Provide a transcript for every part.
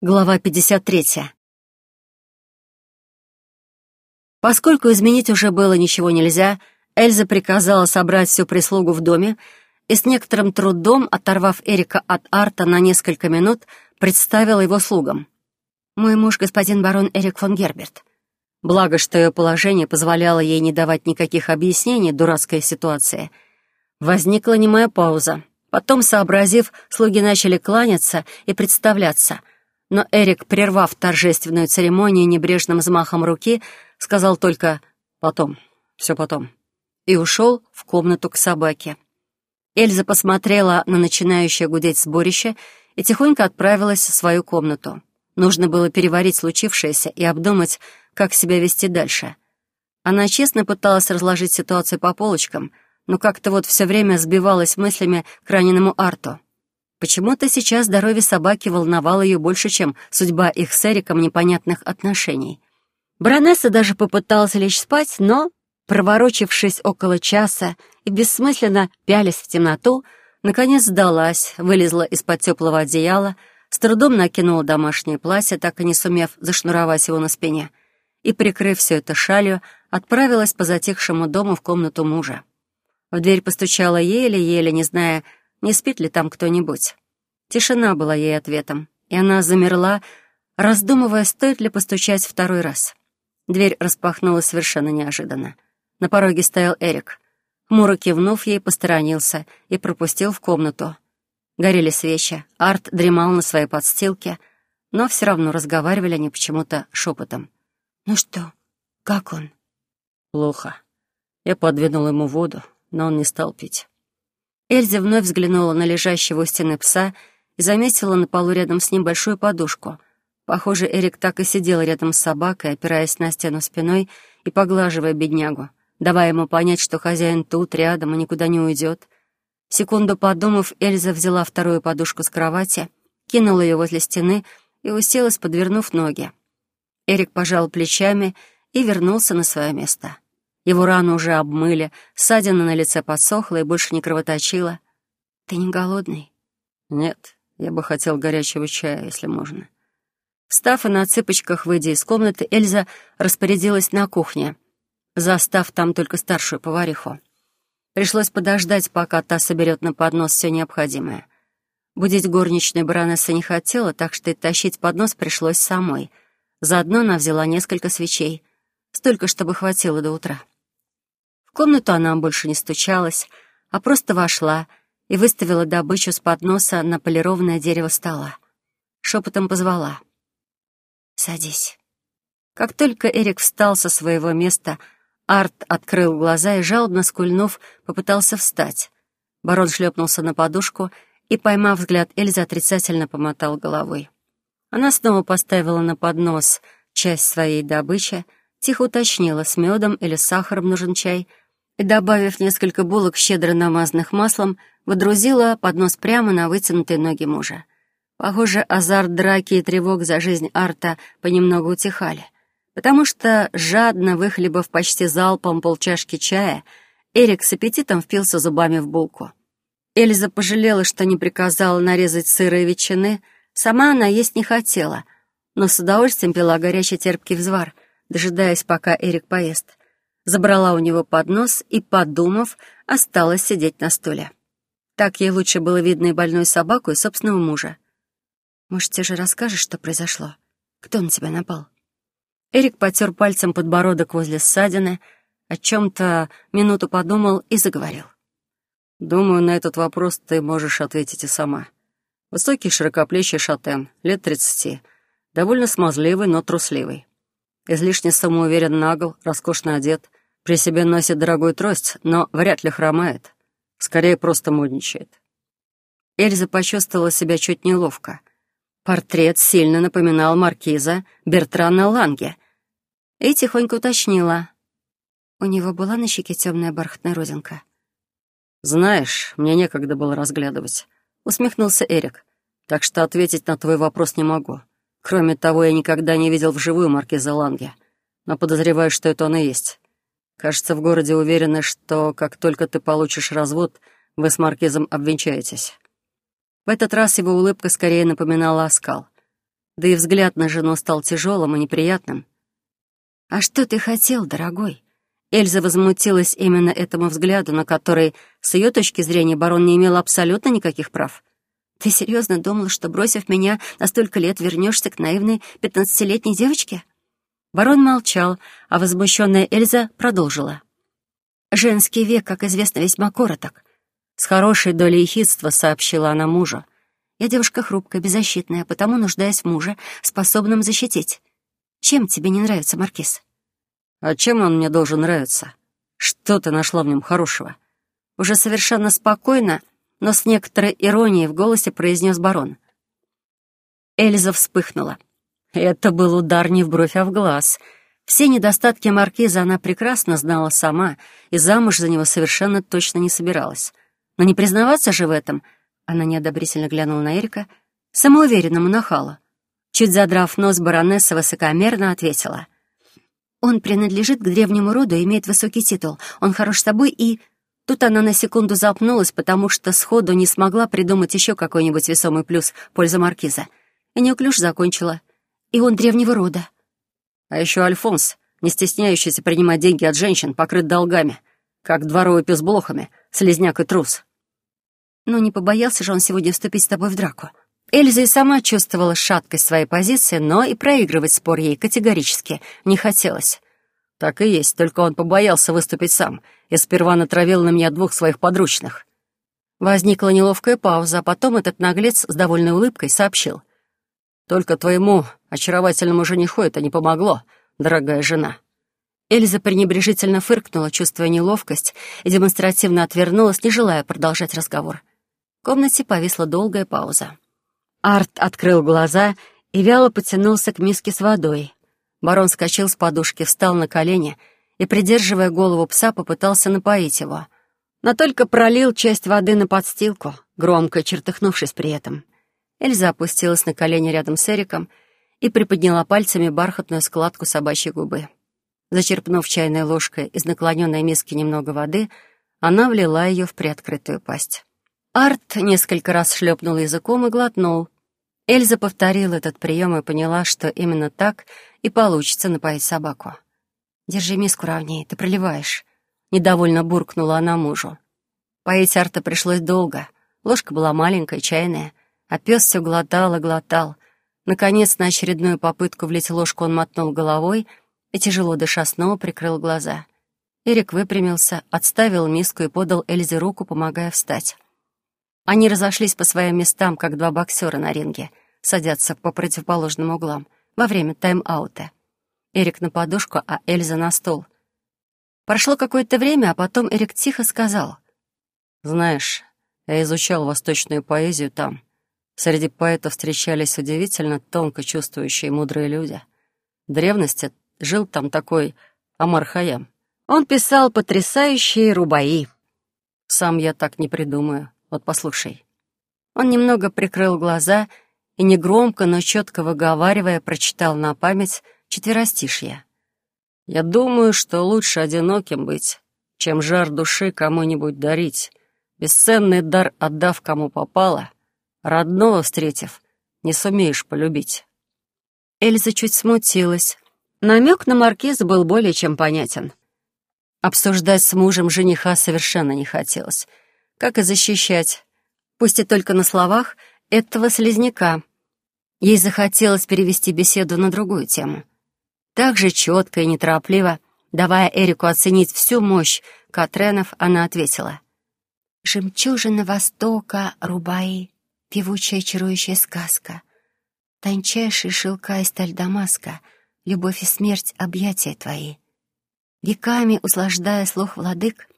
Глава 53. Поскольку изменить уже было ничего нельзя, Эльза приказала собрать всю прислугу в доме и с некоторым трудом, оторвав Эрика от Арта на несколько минут, представила его слугам. «Мой муж, господин барон Эрик фон Герберт». Благо, что ее положение позволяло ей не давать никаких объяснений дурацкой ситуации. Возникла немая пауза. Потом, сообразив, слуги начали кланяться и представляться — но Эрик, прервав торжественную церемонию небрежным взмахом руки, сказал только «потом, все потом» и ушел в комнату к собаке. Эльза посмотрела на начинающее гудеть сборище и тихонько отправилась в свою комнату. Нужно было переварить случившееся и обдумать, как себя вести дальше. Она честно пыталась разложить ситуацию по полочкам, но как-то вот все время сбивалась мыслями к раненому Арту. Почему-то сейчас здоровье собаки волновало ее больше, чем судьба их с Эриком непонятных отношений. Баронесса даже попыталась лечь спать, но, проворочившись около часа и бессмысленно пялись в темноту, наконец сдалась, вылезла из-под теплого одеяла, с трудом накинула домашнее платье, так и не сумев зашнуровать его на спине, и, прикрыв все это шалью, отправилась по затихшему дому в комнату мужа. В дверь постучала еле-еле, не зная, не спит ли там кто-нибудь. Тишина была ей ответом, и она замерла, раздумывая, стоит ли постучать второй раз. Дверь распахнулась совершенно неожиданно. На пороге стоял Эрик. Хмуро кивнув ей, посторонился и пропустил в комнату. Горели свечи, Арт дремал на своей подстилке, но все равно разговаривали они почему-то шепотом. «Ну что, как он?» «Плохо. Я подвинул ему воду, но он не стал пить. Эльза вновь взглянула на лежащего у стены пса и заметила на полу рядом с ним большую подушку. Похоже, Эрик так и сидел рядом с собакой, опираясь на стену спиной и поглаживая беднягу, давая ему понять, что хозяин тут, рядом, и никуда не уйдет. Секунду подумав, Эльза взяла вторую подушку с кровати, кинула ее возле стены и уселась, подвернув ноги. Эрик пожал плечами и вернулся на свое место. Его рану уже обмыли, ссадина на лице подсохла и больше не кровоточила. «Ты не голодный?» «Нет, я бы хотел горячего чая, если можно». Встав и на цыпочках, выйдя из комнаты, Эльза распорядилась на кухне, застав там только старшую повариху. Пришлось подождать, пока та соберет на поднос все необходимое. Будить горничной баронесса не хотела, так что и тащить поднос пришлось самой. Заодно она взяла несколько свечей, столько, чтобы хватило до утра комнату она больше не стучалась, а просто вошла и выставила добычу с подноса на полированное дерево стола. Шепотом позвала. «Садись». Как только Эрик встал со своего места, Арт открыл глаза и, жалобно скульнув, попытался встать. Барон шлепнулся на подушку и, поймав взгляд Эльзы, отрицательно помотал головой. Она снова поставила на поднос часть своей добычи, тихо уточнила, с медом или сахаром нужен чай — и, добавив несколько булок, щедро намазанных маслом, водрузила поднос прямо на вытянутые ноги мужа. Похоже, азарт драки и тревог за жизнь Арта понемногу утихали, потому что, жадно выхлебав почти залпом полчашки чая, Эрик с аппетитом впился зубами в булку. Эльза пожалела, что не приказала нарезать сыра и ветчины, сама она есть не хотела, но с удовольствием пила горячий терпкий взвар, дожидаясь, пока Эрик поест забрала у него поднос и, подумав, осталась сидеть на стуле. Так ей лучше было видно и больную собаку, и собственного мужа. «Может, тебе же расскажешь, что произошло? Кто на тебя напал?» Эрик потер пальцем подбородок возле ссадины, о чем-то минуту подумал и заговорил. «Думаю, на этот вопрос ты можешь ответить и сама. Высокий широкоплечий шатен, лет тридцати, довольно смазливый, но трусливый. Излишне самоуверен нагл, роскошно одет, при себе носит дорогую трость, но вряд ли хромает. Скорее, просто модничает. Эльза почувствовала себя чуть неловко. Портрет сильно напоминал маркиза Бертрана Ланге. И тихонько уточнила. У него была на щеке темная бархатная родинка. «Знаешь, мне некогда было разглядывать», — усмехнулся Эрик. «Так что ответить на твой вопрос не могу. Кроме того, я никогда не видел вживую маркиза Ланге, но подозреваю, что это он и есть. Кажется, в городе уверены, что как только ты получишь развод, вы с Маркизом обвенчаетесь». В этот раз его улыбка скорее напоминала оскал. Да и взгляд на жену стал тяжелым и неприятным. «А что ты хотел, дорогой?» Эльза возмутилась именно этому взгляду, на который, с ее точки зрения, барон не имел абсолютно никаких прав. «Ты серьезно думала, что, бросив меня на столько лет, вернешься к наивной пятнадцатилетней девочке?» Барон молчал, а возмущенная Эльза продолжила. «Женский век, как известно, весьма короток. С хорошей долей хитства сообщила она мужу. «Я девушка хрупкая, беззащитная, потому нуждаюсь в муже, способном защитить. Чем тебе не нравится, Маркиз?» «А чем он мне должен нравиться? Что ты нашла в нем хорошего?» Уже совершенно спокойно, но с некоторой иронией в голосе произнес барон. Эльза вспыхнула. Это был удар не в бровь, а в глаз. Все недостатки маркиза она прекрасно знала сама и замуж за него совершенно точно не собиралась. Но не признаваться же в этом, она неодобрительно глянула на Эрика, самоуверенному нахалу. Чуть задрав нос, баронесса высокомерно ответила. «Он принадлежит к древнему роду и имеет высокий титул. Он хорош собой и...» Тут она на секунду запнулась, потому что сходу не смогла придумать еще какой-нибудь весомый плюс в пользу маркиза. И неуклюж закончила. «И он древнего рода». А еще Альфонс, не стесняющийся принимать деньги от женщин, покрыт долгами, как дворовый пес блохами, слезняк и трус. Но не побоялся же он сегодня вступить с тобой в драку. Эльза и сама чувствовала шаткость своей позиции, но и проигрывать спор ей категорически не хотелось. Так и есть, только он побоялся выступить сам и сперва натравил на меня двух своих подручных. Возникла неловкая пауза, а потом этот наглец с довольной улыбкой сообщил. «Только твоему очаровательному жениху это не помогло, дорогая жена». Эльза пренебрежительно фыркнула, чувствуя неловкость, и демонстративно отвернулась, не желая продолжать разговор. В комнате повисла долгая пауза. Арт открыл глаза и вяло потянулся к миске с водой. Барон скочил с подушки, встал на колени и, придерживая голову пса, попытался напоить его. Но только пролил часть воды на подстилку, громко чертыхнувшись при этом. Эльза опустилась на колени рядом с Эриком и приподняла пальцами бархатную складку собачьей губы. Зачерпнув чайной ложкой из наклоненной миски немного воды, она влила ее в приоткрытую пасть. Арт несколько раз шлепнул языком и глотнул. Эльза повторила этот прием и поняла, что именно так и получится напоить собаку. «Держи миску ровнее, ты проливаешь», — недовольно буркнула она мужу. Поить Арта пришлось долго. Ложка была маленькая, чайная, а пес все глотал и глотал. Наконец, на очередную попытку влить ложку он мотнул головой и, тяжело дыша, снова прикрыл глаза. Эрик выпрямился, отставил миску и подал Эльзе руку, помогая встать. Они разошлись по своим местам, как два боксера на ринге, садятся по противоположным углам во время тайм-аута. Эрик на подушку, а Эльза на стол. Прошло какое-то время, а потом Эрик тихо сказал. «Знаешь, я изучал восточную поэзию там. Среди поэтов встречались удивительно тонко чувствующие мудрые люди. В древности жил там такой Амар Хаям. Он писал потрясающие рубаи. Сам я так не придумаю. Вот послушай». Он немного прикрыл глаза и негромко, но четко выговаривая, прочитал на память четверостишье. «Я думаю, что лучше одиноким быть, чем жар души кому-нибудь дарить, бесценный дар отдав кому попало, родного встретив, не сумеешь полюбить». Эльза чуть смутилась. Намек на маркиз был более чем понятен. Обсуждать с мужем жениха совершенно не хотелось — как и защищать, пусть и только на словах, этого слезняка. Ей захотелось перевести беседу на другую тему. Так же четко и неторопливо, давая Эрику оценить всю мощь Катренов, она ответила. «Жемчужина Востока, Рубаи, певучая чарующая сказка, тончайший шелка и сталь Дамаска, любовь и смерть, объятия твои. Веками услаждая слух владык,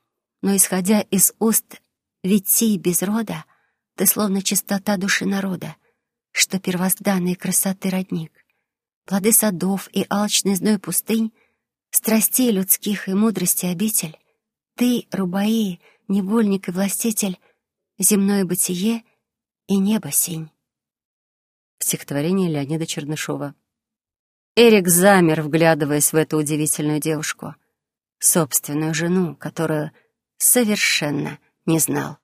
но исходя из уст ведь без рода ты словно чистота души народа, что первозданной красоты родник. Плоды садов и алчный зной пустынь, страстей людских и мудрости обитель. Ты, Рубаи, невольник и властитель, земное бытие и небо синь. Стихотворение Леонида Чернышова. Эрик замер, вглядываясь в эту удивительную девушку, собственную жену, которую совершенно не знал.